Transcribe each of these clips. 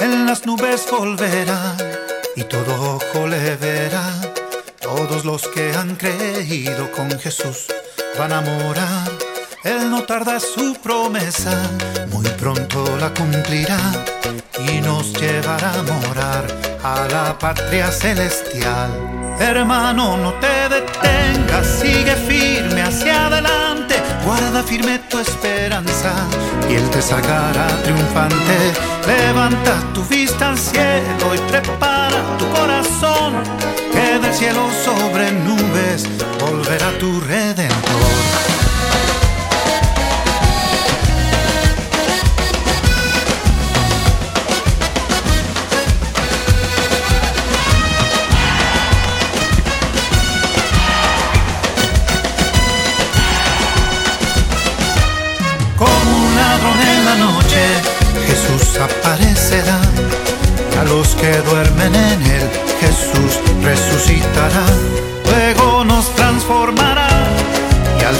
En las nubes volverá y todo ojo le verá. Todos los que han creído con Jesús van a morar. Él no tarda su promesa, muy pronto la cumplirá y nos llevará a morar a la patria celestial. Hermano, no te detengas, sigue firme hacia adelante, guarda firme tu esperanza y Él te sacará triunfante. Levanta tu vista al cielo y prepara tu corazón, que del cielo sobre nubes volverá tu redentor.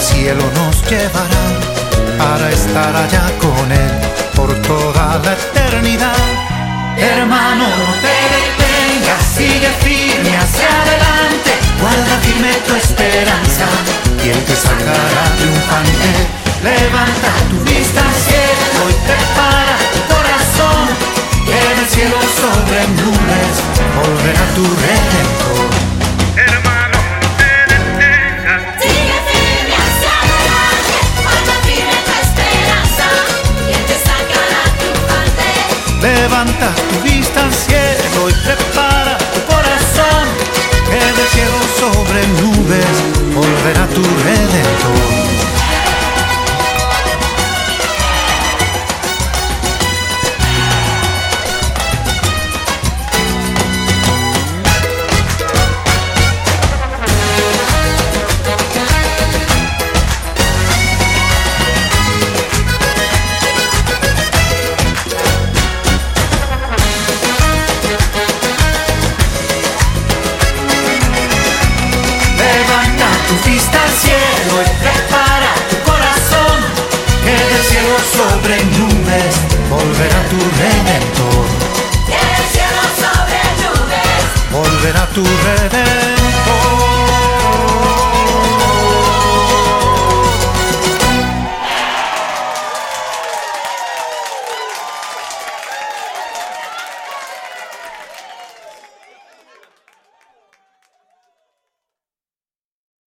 Cielo nos llevará para estar allá con él por toda la eternidad. Hermano, no te detengas, sigue firme hacia adelante, guarda firme tu esperanza y él te sacará triunfante. Levanta tu vista al cielo y prepara tu corazón, que del cielo sobre nubes volverá tu redentor. Levanta tu vista al cielo y prepara tu corazón, que del cielo sobre nubes volverá tu redentor.